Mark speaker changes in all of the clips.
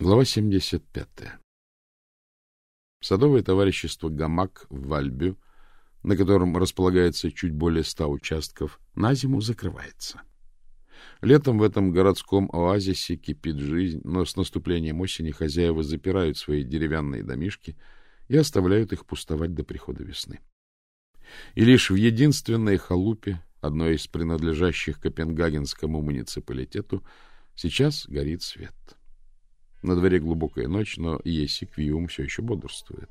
Speaker 1: Глава 75. Садовое товарищество «Гамак» в Вальбю, на котором располагается чуть более ста участков, на зиму закрывается. Летом в этом городском оазисе кипит жизнь, но с наступлением осени хозяева запирают свои деревянные домишки и оставляют их пустовать до прихода весны. И лишь в единственной халупе, одной из принадлежащих Копенгагенскому муниципалитету, сейчас горит свет. — на дворе глубокая ночь, но Еси Квиум все еще бодрствует.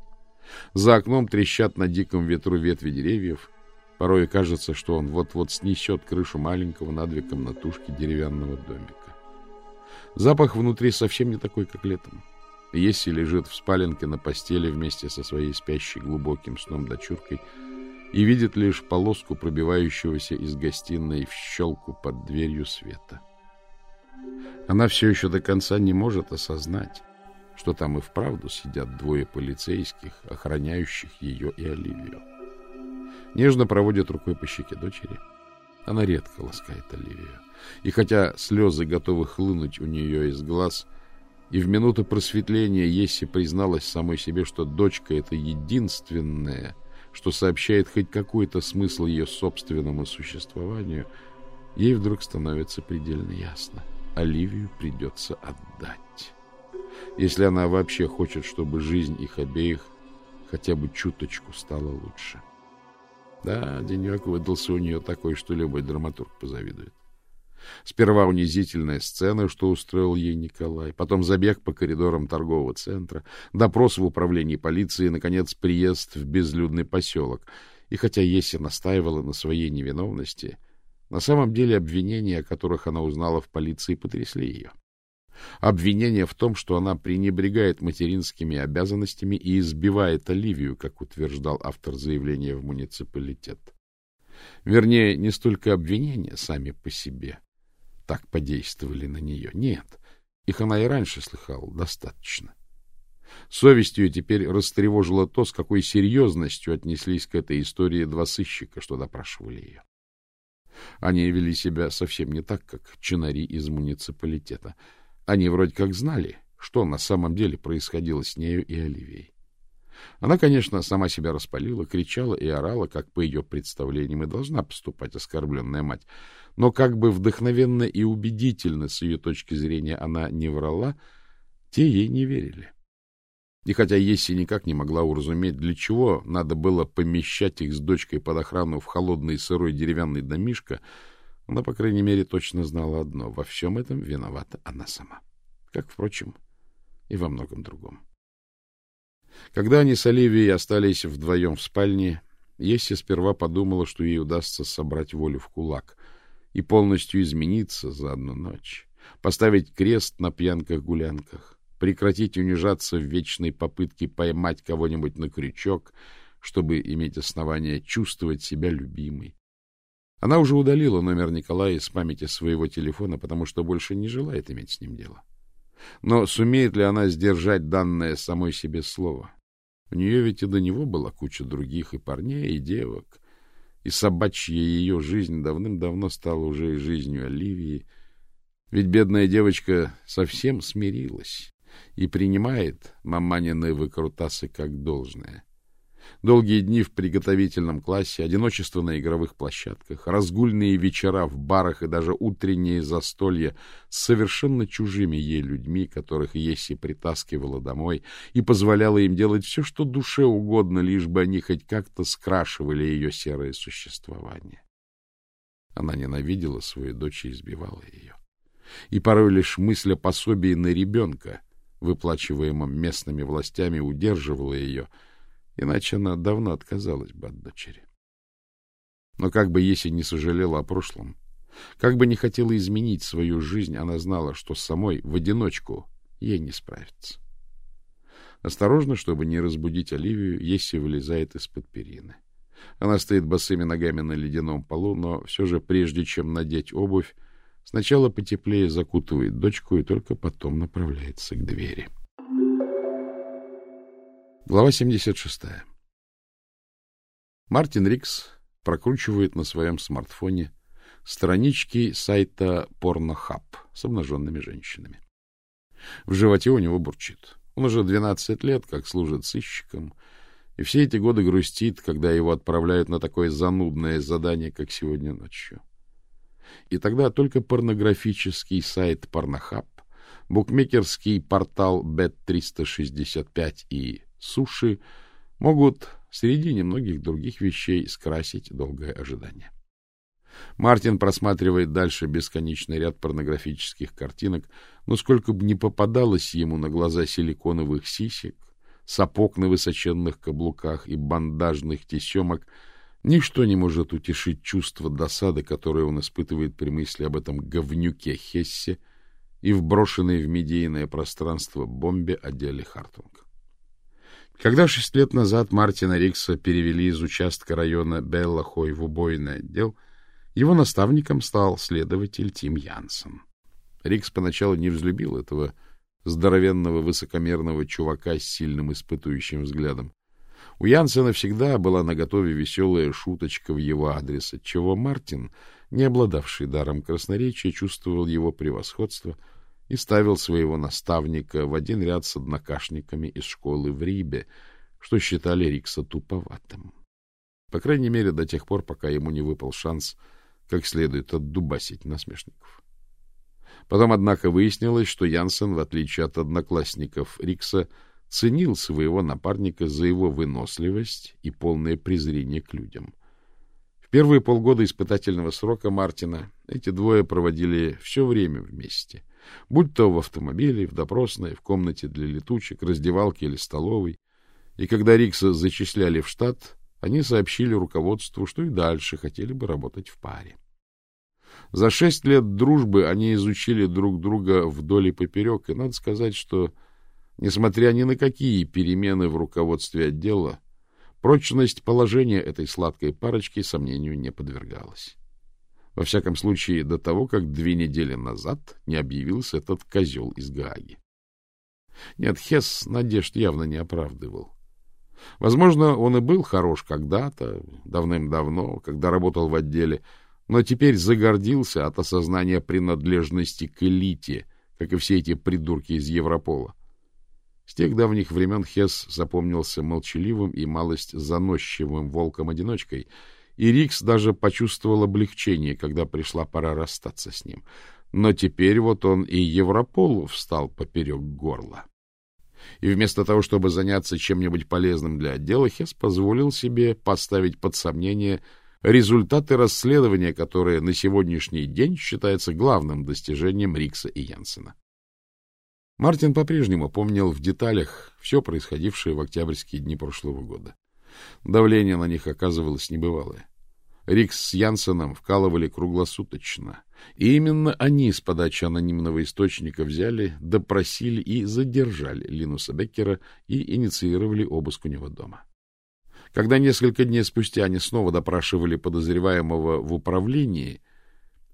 Speaker 1: За окном трещат на диком ветру ветви деревьев. Порой кажется, что он вот-вот снесет крышу маленького на две комнатушки деревянного домика. Запах внутри совсем не такой, как летом. Еси лежит в спаленке на постели вместе со своей спящей глубоким сном дочуркой и видит лишь полоску пробивающегося из гостиной в щелку под дверью света. Она все еще до конца не может осознать, что там и вправду сидят двое полицейских, охраняющих ее и Оливию. Нежно проводит рукой по щеке дочери. Она редко ласкает Оливию. И хотя слезы готовы хлынуть у нее из глаз, и в минуту просветления Есси призналась самой себе, что дочка — это единственное, что сообщает хоть какой-то смысл ее собственному существованию, ей вдруг становится предельно ясно — Оливию придется отдать. Если она вообще хочет, чтобы жизнь их обеих хотя бы чуточку стала лучше. Да, денек выдался у нее такой, что любой драматург позавидует. Сперва унизительная сцена, что устроил ей Николай, потом забег по коридорам торгового центра, допрос в управлении полиции и, наконец, приезд в безлюдный поселок. И хотя Еся настаивала на своей невиновности, на самом деле обвинения, о которых она узнала в полиции, потрясли ее. Обвинение в том, что она пренебрегает материнскими обязанностями и избивает Оливию, как утверждал автор заявления в муниципалитет. Вернее, не столько обвинения сами по себе так подействовали на нее. Нет, их она и раньше слыхала достаточно. Совестью теперь растревожило то, с какой серьезностью отнеслись к этой истории два сыщика, что допрашивали ее. Они вели себя совсем не так, как чинари из муниципалитета. Они вроде как знали, что на самом деле происходило с нею и Оливией. Она, конечно, сама себя распалила, кричала и орала, как по ее представлениям и должна поступать оскорбленная мать. Но как бы вдохновенно и убедительно с ее точки зрения она не врала, те ей не верили. И хотя Есси никак не могла уразуметь, для чего надо было помещать их с дочкой под охрану в холодный сырой деревянный домишко, она, по крайней мере, точно знала одно — во всем этом виновата она сама. Как, впрочем, и во многом другом. Когда они с Оливией остались вдвоем в спальне, Есси сперва подумала, что ей удастся собрать волю в кулак и полностью измениться за одну ночь, поставить крест на пьянках-гулянках, прекратить унижаться в вечной попытке поймать кого-нибудь на крючок, чтобы иметь основание чувствовать себя любимой. Она уже удалила номер Николая из памяти своего телефона, потому что больше не желает иметь с ним дело. Но сумеет ли она сдержать данное самой себе слово? У нее ведь и до него была куча других и парней, и девок, и собачья ее жизнь давным-давно стала уже и жизнью Оливии. Ведь бедная девочка совсем смирилась и принимает маманины выкрутасы как должное. Долгие дни в приготовительном классе, одиночество на игровых площадках, разгульные вечера в барах и даже утренние застолья с совершенно чужими ей людьми, которых Есси притаскивала домой и позволяла им делать все, что душе угодно, лишь бы они хоть как-то скрашивали ее серое существование. Она ненавидела свою дочь и избивала ее. И порой лишь мысль о пособии на ребенка — выплачиваемом местными властями, удерживала ее, иначе она давно отказалась бы от дочери. Но как бы Еси не сожалела о прошлом, как бы не хотела изменить свою жизнь, она знала, что самой в одиночку ей не справиться. Осторожно, чтобы не разбудить Оливию, Еси вылезает из-под перины. Она стоит босыми ногами на ледяном полу, но все же, прежде чем надеть обувь, Сначала потеплее закутывает дочку и только потом направляется к двери. Глава 76. Мартин Рикс прокручивает на своем смартфоне странички сайта Pornhub с обнаженными женщинами. В животе у него бурчит. Он уже 12 лет, как служит сыщиком, и все эти годы грустит, когда его отправляют на такое занудное задание, как сегодня ночью. И тогда только порнографический сайт Порнохаб, букмекерский портал Bet365 и Суши могут среди немногих других вещей скрасить долгое ожидание. Мартин просматривает дальше бесконечный ряд порнографических картинок, но сколько бы ни попадалось ему на глаза силиконовых сисек, сапог на высоченных каблуках и бандажных тесемок, ничто не может утешить чувство досады, которое он испытывает при мысли об этом говнюке Хессе и в брошенной в медийное пространство бомбе отделе Хартунг. Когда шесть лет назад Мартина Рикса перевели из участка района Беллахой в убойный отдел, его наставником стал следователь Тим Янсен. Рикс поначалу не взлюбил этого здоровенного высокомерного чувака с сильным испытующим взглядом. У Янсена всегда была наготове веселая шуточка в его адрес, отчего Мартин, не обладавший даром красноречия, чувствовал его превосходство и ставил своего наставника в один ряд с однокашниками из школы в Рибе, что считали Рикса туповатым. По крайней мере, до тех пор, пока ему не выпал шанс как следует отдубасить насмешников. Потом, однако, выяснилось, что Янсен, в отличие от одноклассников Рикса, ценил своего напарника за его выносливость и полное презрение к людям. В первые полгода испытательного срока Мартина эти двое проводили все время вместе, будь то в автомобиле, в допросной, в комнате для летучек, раздевалке или столовой. И когда Рикса зачисляли в штат, они сообщили руководству, что и дальше хотели бы работать в паре. За шесть лет дружбы они изучили друг друга вдоль и поперек, и надо сказать, что, несмотря ни на какие перемены в руководстве отдела, прочность положения этой сладкой парочки сомнению не подвергалась. Во всяком случае, до того, как две недели назад не объявился этот козел из Гааги. Нет, Хесс надежд явно не оправдывал. Возможно, он и был хорош когда-то, давным-давно, когда работал в отделе, но теперь загордился от осознания принадлежности к элите, как и все эти придурки из Европола. С тех давних времен Хесс запомнился молчаливым и малость заносчивым волком-одиночкой, и Рикс даже почувствовал облегчение, когда пришла пора расстаться с ним. Но теперь вот он и Европол встал поперек горла. И вместо того, чтобы заняться чем-нибудь полезным для отдела, Хесс позволил себе поставить под сомнение результаты расследования, которое на сегодняшний день считается главным достижением Рикса и Янсена. Мартин по-прежнему помнил в деталях все происходившее в октябрьские дни прошлого года. Давление на них оказывалось небывалое. Рикс с Янсеном вкалывали круглосуточно, и именно они с подачи анонимного источника взяли, допросили и задержали Линуса Беккера и инициировали обыск у него дома. Когда несколько дней спустя они снова допрашивали подозреваемого в управлении,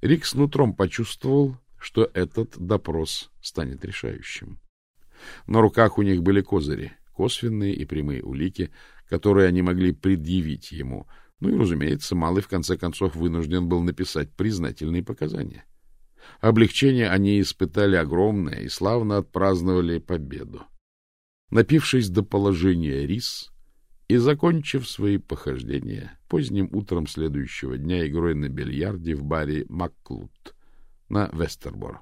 Speaker 1: Рик с нутром почувствовал, что этот допрос станет решающим. На руках у них были козыри, косвенные и прямые улики, которые они могли предъявить ему. Ну и, разумеется, Малый в конце концов вынужден был написать признательные показания. Облегчение они испытали огромное и славно отпраздновали победу. Напившись до положения рис, и, закончив свои похождения, поздним утром следующего дня игрой на бильярде в баре «Макклуд» на Вестерборо.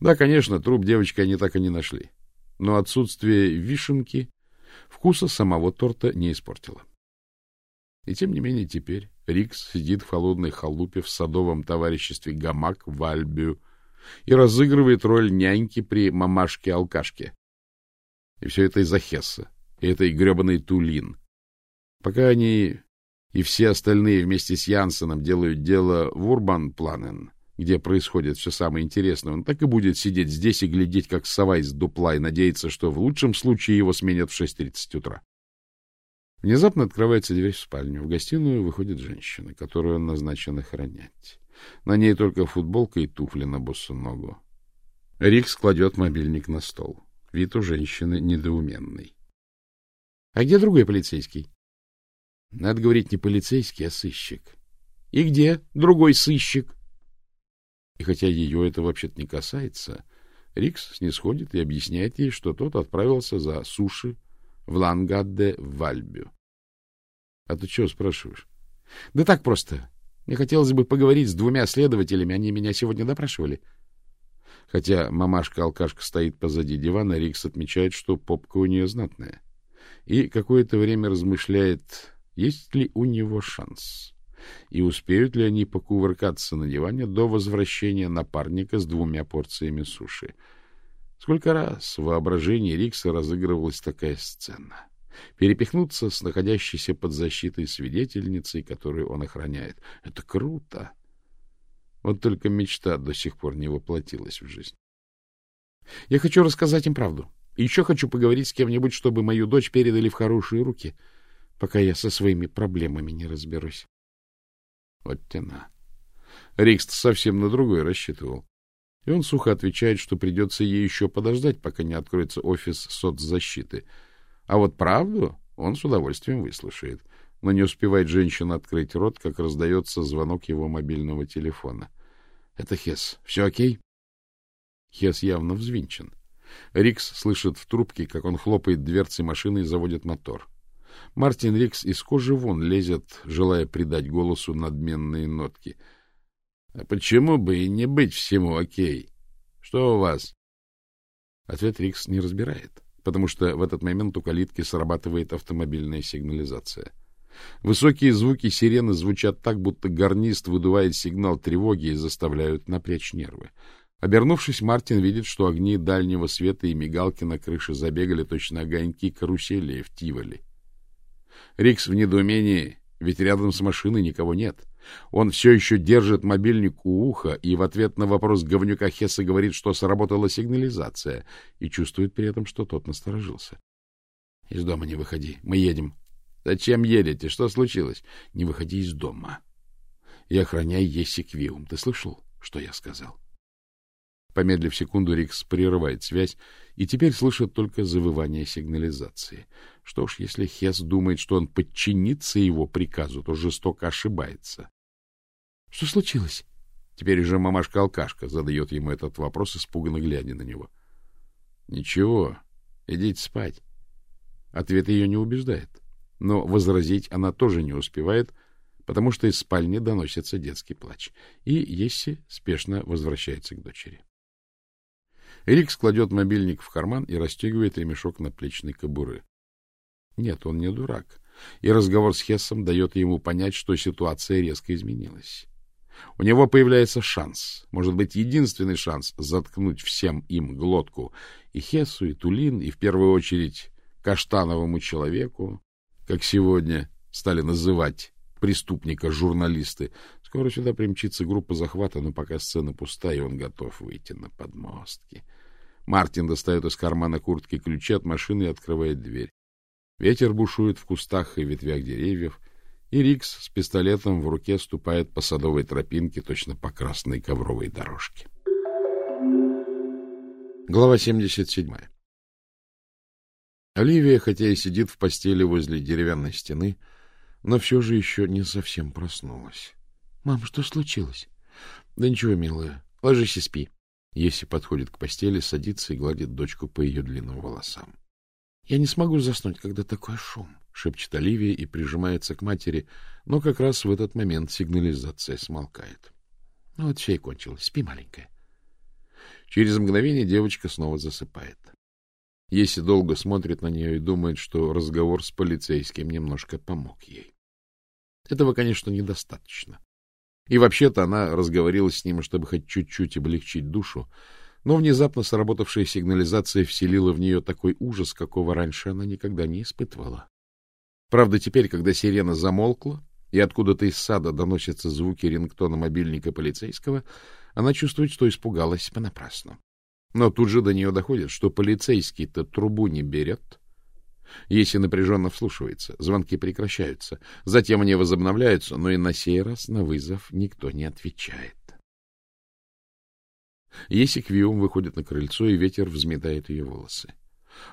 Speaker 1: Да, конечно, труп девочки они так и не нашли, но отсутствие вишенки вкуса самого торта не испортило. И тем не менее теперь Рикс сидит в холодной халупе в садовом товариществе Гамак в Альбию и разыгрывает роль няньки при мамашке-алкашке. И все это из-за Хесса, и этой гребаной Тулин. Пока они и все остальные вместе с Янсеном делают дело в Урбан-Планен, где происходит все самое интересное, он так и будет сидеть здесь и глядеть, как сова из дупла, и надеяться, что в лучшем случае его сменят в 6.30 утра. Внезапно открывается дверь в спальню. В гостиную выходит женщина, которую он назначен охранять. На ней только футболка и туфли на босу ногу. Рикс кладет мобильник на стол. Вид у женщины недоуменный. — А где другой полицейский? — Надо говорить не полицейский, а сыщик. — И где другой сыщик? И хотя ее это вообще-то не касается, Рикс снисходит и объясняет ей, что тот отправился за суши в Лангадде в Вальбю. — А ты чего спрашиваешь? — Да так просто. Мне хотелось бы поговорить с двумя следователями, они меня сегодня допрашивали. Хотя мамашка-алкашка стоит позади дивана, Рикс отмечает, что попка у нее знатная. И какое-то время размышляет, есть ли у него шанс и успеют ли они покувыркаться на диване до возвращения напарника с двумя порциями суши. Сколько раз в воображении Рикса разыгрывалась такая сцена. Перепихнуться с находящейся под защитой свидетельницей, которую он охраняет. Это круто. Вот только мечта до сих пор не воплотилась в жизнь. Я хочу рассказать им правду. Еще хочу поговорить с кем-нибудь, чтобы мою дочь передали в хорошие руки, пока я со своими проблемами не разберусь. Вот тена. Рикст совсем на другой рассчитывал. И он сухо отвечает, что придется ей еще подождать, пока не откроется офис соцзащиты. А вот правду он с удовольствием выслушает. Но не успевает женщина открыть рот, как раздается звонок его мобильного телефона. — Это Хес. Все окей? Хес явно взвинчен. Рикс слышит в трубке, как он хлопает дверцей машины и заводит мотор. Мартин Рикс из кожи вон лезет, желая придать голосу надменные нотки. — А почему бы и не быть всему окей? Что у вас? Ответ Рикс не разбирает, потому что в этот момент у калитки срабатывает автомобильная сигнализация. Высокие звуки сирены звучат так, будто гарнист выдувает сигнал тревоги и заставляют напрячь нервы. Обернувшись, Мартин видит, что огни дальнего света и мигалки на крыше забегали точно огоньки карусели в Тиволи. Рикс в недоумении, ведь рядом с машиной никого нет. Он все еще держит мобильник у уха и в ответ на вопрос говнюка Хесса говорит, что сработала сигнализация, и чувствует при этом, что тот насторожился. — Из дома не выходи. Мы едем. — Зачем едете? Что случилось? — Не выходи из дома. И охраняй Есиквиум. Ты слышал, что я сказал? — Помедлив секунду, Рикс прерывает связь и теперь слышит только завывание сигнализации. Что ж, если Хес думает, что он подчинится его приказу, то жестоко ошибается. — Что случилось? Теперь уже мамашка-алкашка задает ему этот вопрос, испуганно глядя на него. — Ничего, идите спать. Ответ ее не убеждает. Но возразить она тоже не успевает, потому что из спальни доносится детский плач, и Есси спешно возвращается к дочери. Эрик складет мобильник в карман и расстегивает ремешок на плечной кобуры. Нет, он не дурак. И разговор с Хессом дает ему понять, что ситуация резко изменилась. У него появляется шанс, может быть, единственный шанс заткнуть всем им глотку. И Хессу, и Тулин, и в первую очередь каштановому человеку, как сегодня стали называть преступника журналисты. Скоро сюда примчится группа захвата, но пока сцена пуста, и он готов выйти на подмостки. Мартин достает из кармана куртки ключи от машины и открывает дверь. Ветер бушует в кустах и ветвях деревьев, и Рикс с пистолетом в руке ступает по садовой тропинке точно по красной ковровой дорожке. Глава 77 Оливия, хотя и сидит в постели возле деревянной стены, но все же еще не совсем проснулась. — Мам, что случилось? — Да ничего, милая, ложись и спи. Еси подходит к постели, садится и гладит дочку по ее длинным волосам. — Я не смогу заснуть, когда такой шум, — шепчет Оливия и прижимается к матери, но как раз в этот момент сигнализация смолкает. — Ну вот все и кончилось. Спи, маленькая. Через мгновение девочка снова засыпает. Еси долго смотрит на нее и думает, что разговор с полицейским немножко помог ей. Этого, конечно, недостаточно. И вообще-то она разговорилась с ним, чтобы хоть чуть-чуть облегчить душу, но внезапно сработавшая сигнализация вселила в нее такой ужас, какого раньше она никогда не испытывала. Правда, теперь, когда сирена замолкла, и откуда-то из сада доносятся звуки рингтона мобильника полицейского, она чувствует, что испугалась понапрасну. Но тут же до нее доходит, что полицейский-то трубу не берет, если напряженно вслушивается, звонки прекращаются. Затем они возобновляются, но и на сей раз на вызов никто не отвечает. Еси Квиум выходит на крыльцо, и ветер взметает ее волосы.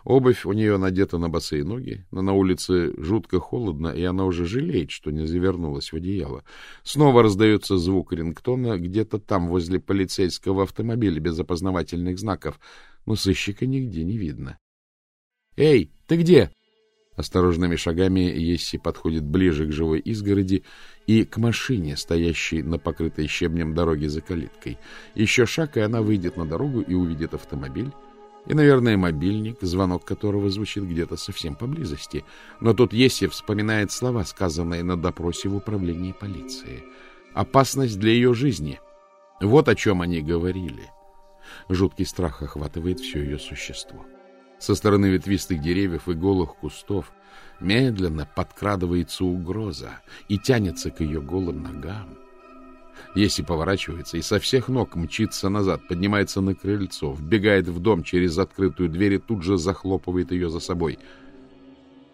Speaker 1: Обувь у нее надета на босые ноги, но на улице жутко холодно, и она уже жалеет, что не завернулась в одеяло. Снова раздается звук рингтона где-то там, возле полицейского автомобиля без опознавательных знаков, но сыщика нигде не видно. — Эй, ты где? Осторожными шагами Есси подходит ближе к живой изгороди и к машине, стоящей на покрытой щебнем дороге за калиткой. Еще шаг, и она выйдет на дорогу и увидит автомобиль, и, наверное, мобильник, звонок которого звучит где-то совсем поблизости. Но тут Есси вспоминает слова, сказанные на допросе в управлении полиции. Опасность для ее жизни. Вот о чем они говорили. Жуткий страх охватывает все ее существо. — со стороны ветвистых деревьев и голых кустов медленно подкрадывается угроза и тянется к ее голым ногам. Если поворачивается и со всех ног мчится назад, поднимается на крыльцо, вбегает в дом через открытую дверь и тут же захлопывает ее за собой.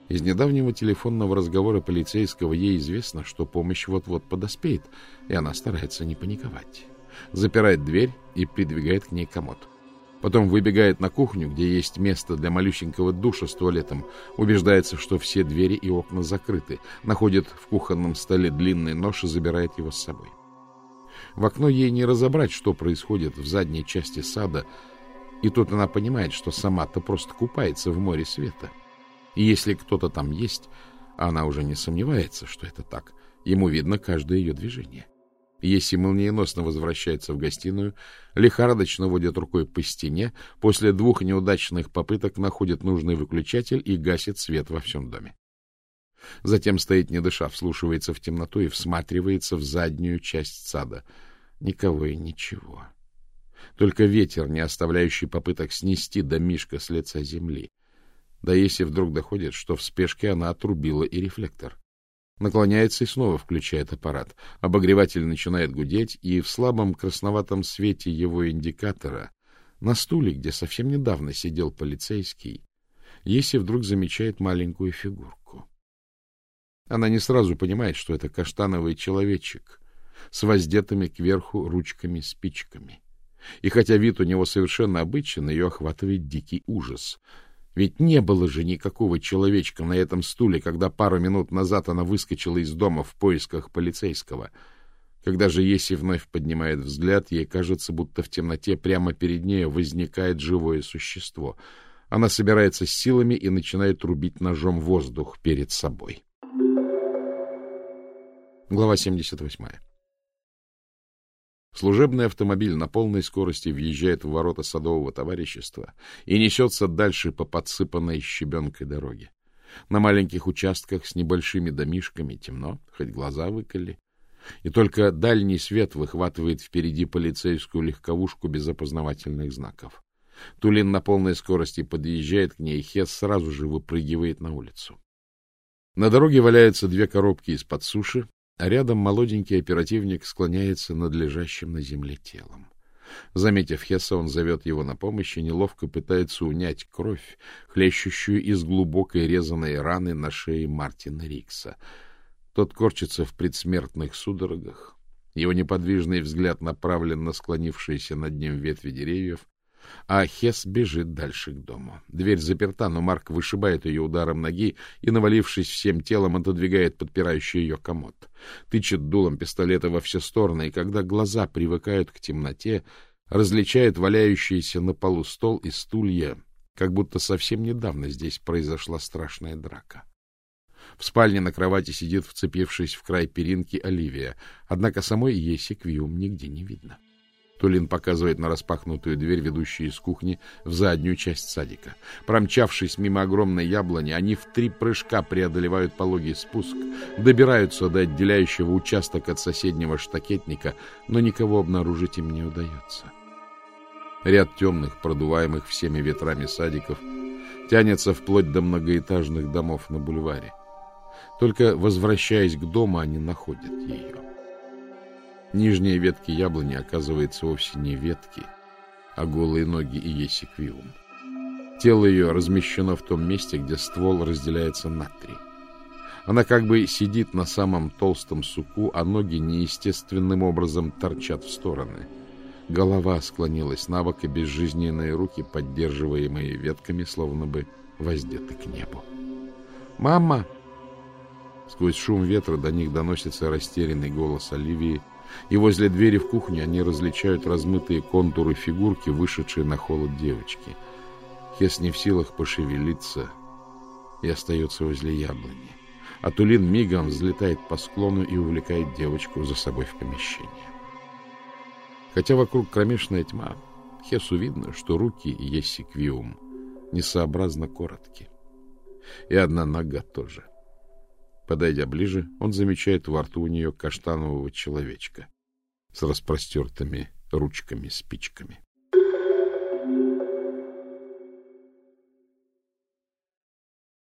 Speaker 1: Из недавнего телефонного разговора полицейского ей известно, что помощь вот-вот подоспеет, и она старается не паниковать. Запирает дверь и придвигает к ней комод. Потом выбегает на кухню, где есть место для малюсенького душа с туалетом, убеждается, что все двери и окна закрыты, находит в кухонном столе длинный нож и забирает его с собой. В окно ей не разобрать, что происходит в задней части сада, и тут она понимает, что сама-то просто купается в море света. И если кто-то там есть, она уже не сомневается, что это так, ему видно каждое ее движение. Если молниеносно возвращается в гостиную, лихорадочно водит рукой по стене, после двух неудачных попыток находит нужный выключатель и гасит свет во всем доме. Затем стоит не дыша, вслушивается в темноту и всматривается в заднюю часть сада. Никого и ничего. Только ветер, не оставляющий попыток снести домишко с лица земли. Да если вдруг доходит, что в спешке она отрубила и рефлектор. Наклоняется и снова включает аппарат. Обогреватель начинает гудеть, и в слабом красноватом свете его индикатора на стуле, где совсем недавно сидел полицейский, Еси вдруг замечает маленькую фигурку. Она не сразу понимает, что это каштановый человечек с воздетыми кверху ручками-спичками. И хотя вид у него совершенно обычен, ее охватывает дикий ужас — ведь не было же никакого человечка на этом стуле, когда пару минут назад она выскочила из дома в поисках полицейского. Когда же Еси вновь поднимает взгляд, ей кажется, будто в темноте прямо перед ней возникает живое существо. Она собирается с силами и начинает рубить ножом воздух перед собой. Глава 78. Служебный автомобиль на полной скорости въезжает в ворота садового товарищества и несется дальше по подсыпанной щебенкой дороге. На маленьких участках с небольшими домишками темно, хоть глаза выколи, и только дальний свет выхватывает впереди полицейскую легковушку без опознавательных знаков. Тулин на полной скорости подъезжает к ней, и Хес сразу же выпрыгивает на улицу. На дороге валяются две коробки из-под суши, а рядом молоденький оперативник склоняется над лежащим на земле телом. Заметив Хесса, он зовет его на помощь и неловко пытается унять кровь, хлещущую из глубокой резаной раны на шее Мартина Рикса. Тот корчится в предсмертных судорогах. Его неподвижный взгляд направлен на склонившиеся над ним ветви деревьев, а Хес бежит дальше к дому. Дверь заперта, но Марк вышибает ее ударом ноги и, навалившись всем телом, отодвигает подпирающий ее комод. Тычет дулом пистолета во все стороны, и когда глаза привыкают к темноте, различает валяющиеся на полу стол и стулья, как будто совсем недавно здесь произошла страшная драка. В спальне на кровати сидит, вцепившись в край перинки, Оливия, однако самой Еси Квиум нигде не видно. — Тулин показывает на распахнутую дверь, ведущую из кухни в заднюю часть садика. Промчавшись мимо огромной яблони, они в три прыжка преодолевают пологий спуск, добираются до отделяющего участок от соседнего штакетника, но никого обнаружить им не удается. Ряд темных, продуваемых всеми ветрами садиков, тянется вплоть до многоэтажных домов на бульваре. Только возвращаясь к дому, они находят ее. Нижние ветки яблони, оказывается, вовсе не ветки, а голые ноги и есиквиум. Тело ее размещено в том месте, где ствол разделяется на три. Она как бы сидит на самом толстом суку, а ноги неестественным образом торчат в стороны. Голова склонилась на бок, и безжизненные руки, поддерживаемые ветками, словно бы воздеты к небу. «Мама!» Сквозь шум ветра до них доносится растерянный голос Оливии, и возле двери в кухню они различают размытые контуры фигурки, вышедшие на холод девочки. Хес не в силах пошевелиться и остается возле яблони. А Тулин мигом взлетает по склону и увлекает девочку за собой в помещение. Хотя вокруг кромешная тьма, Хесу видно, что руки Ессиквиум несообразно коротки. И одна нога тоже. Подойдя ближе, он замечает во рту у нее каштанового человечка с распростертыми ручками-спичками.